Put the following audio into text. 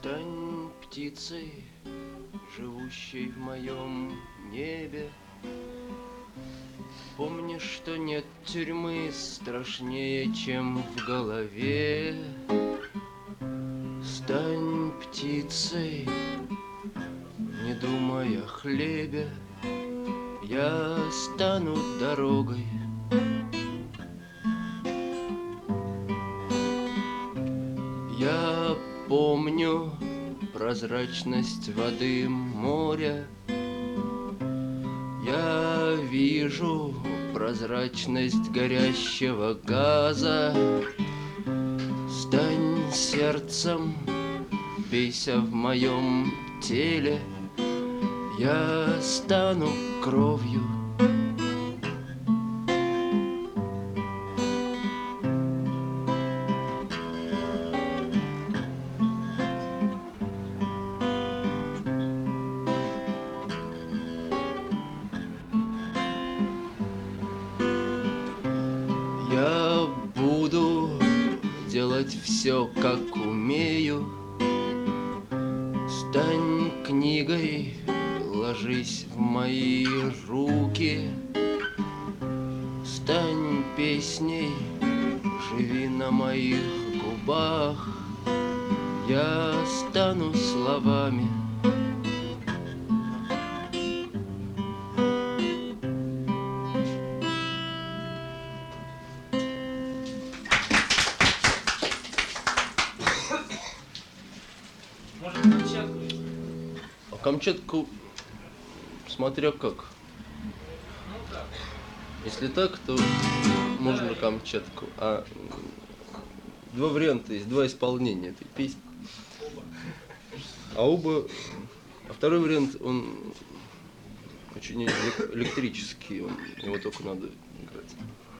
Стань птицей, живущей в моем небе. Помни, что нет тюрьмы страшнее, чем в голове. Стань птицей, не думая о хлебе, Я стану дорогой. Помню прозрачность воды моря, Я вижу прозрачность горящего газа. Стань сердцем, бейся в моем теле, Я стану кровью. Я буду делать все, как умею. Стань книгой, ложись в мои руки. Стань песней, живи на моих губах. Я стану словами. Может, Камчатку? А Камчатку, смотря как. Ну так. Если так, то можно Камчатку. А два варианта есть, два исполнения этой песни. А оба... А второй вариант, он очень элек- электрический, он, его только надо играть.